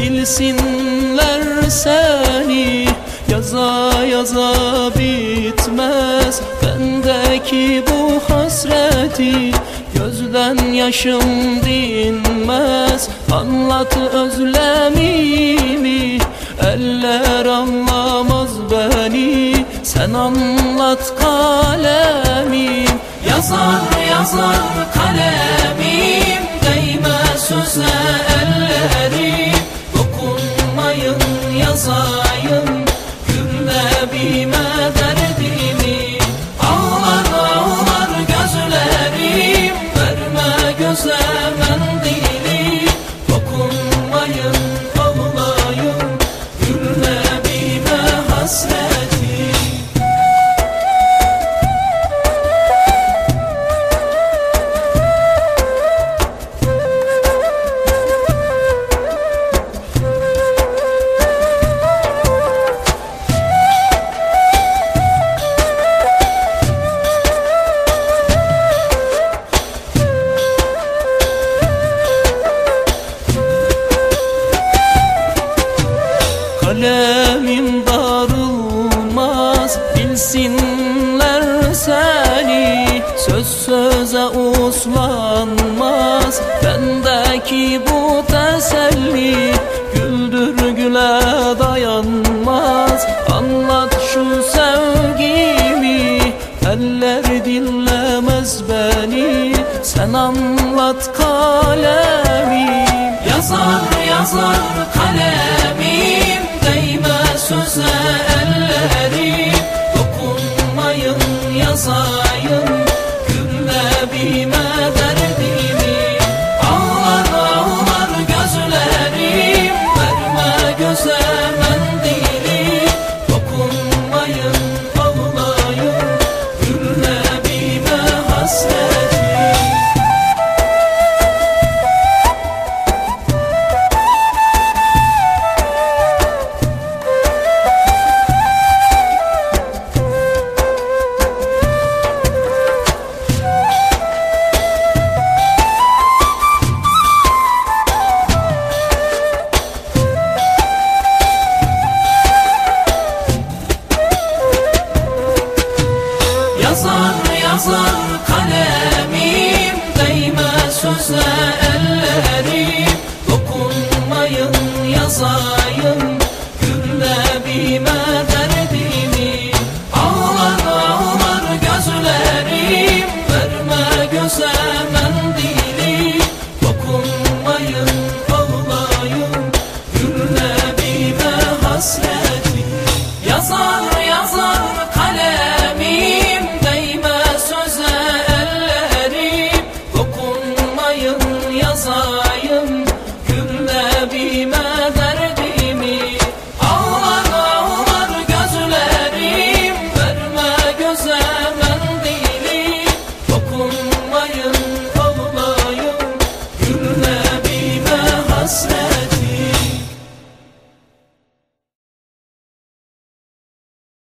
bilsinler seni Yaza yaza bitmez. Bendeki bu hasreti Gözden yaşım dinmez. Anlat özlemimi Eller anlamaz beni. Sen anlat kalemim Yazar yazar kalemim Dokunmayın yazayım. Güllebime derdimi Kalemim darılmaz bilsinler seni. Söz söze uslanmaz. Bendeki bu teselli Güldür güle dayanmaz. Anlat şu sevgimi. Eller dinlemez beni. Sen anlat kalemim. Yazar yazar kalemim Değme söze ellerim Dokunmayın yazayım Yazar yazar